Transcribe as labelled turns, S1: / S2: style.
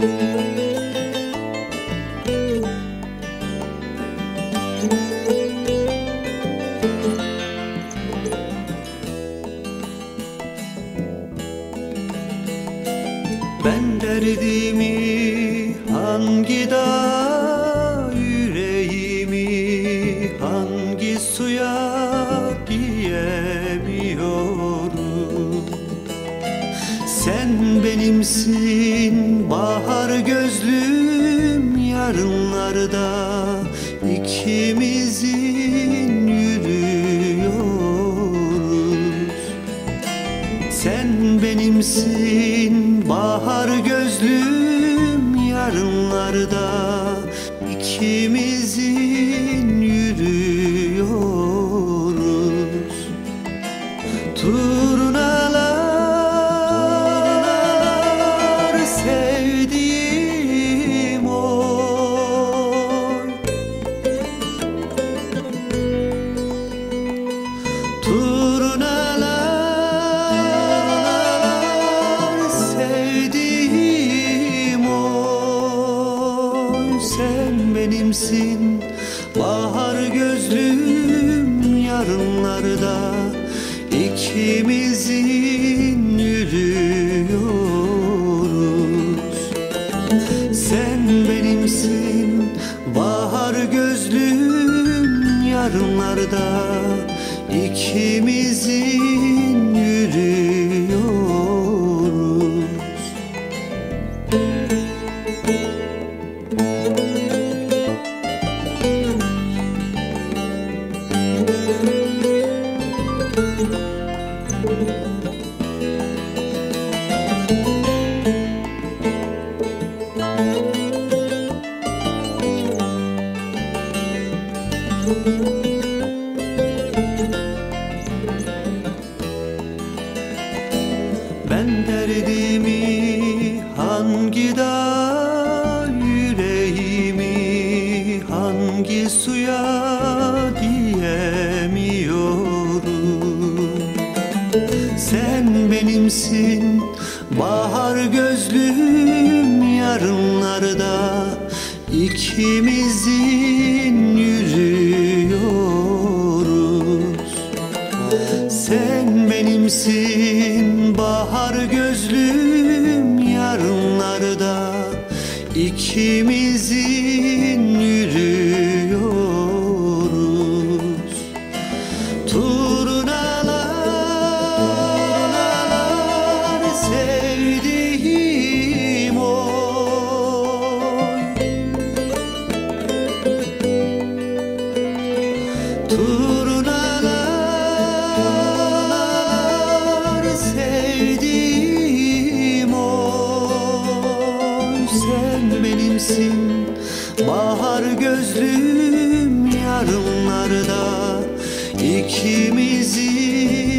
S1: Ben derdimi hangi dağ yüreğimi hangi suya diyemiyorum benimsin bahar gözlüm yarınlarda ikimizin yürüyoruz. Sen benimsin bahar gözlüm yarınlarda ikimizin Sen benimsin. Bahar gözlüm yarınlarda. İkimizin yürüyoruz. Sen benimsin. Bahar gözlüm yarınlarda. İkimizin Ben derdimi hangi dağ yüreğimi hangi suya diyemiyorum. Sen benimsin bahar gözlüm yarınlarda ikimizin yürüyoruz. Sen benimsin bahar gözlüm yarınlarda ikimizin Benimsin bahar gözlüm yarınlarda ikimizin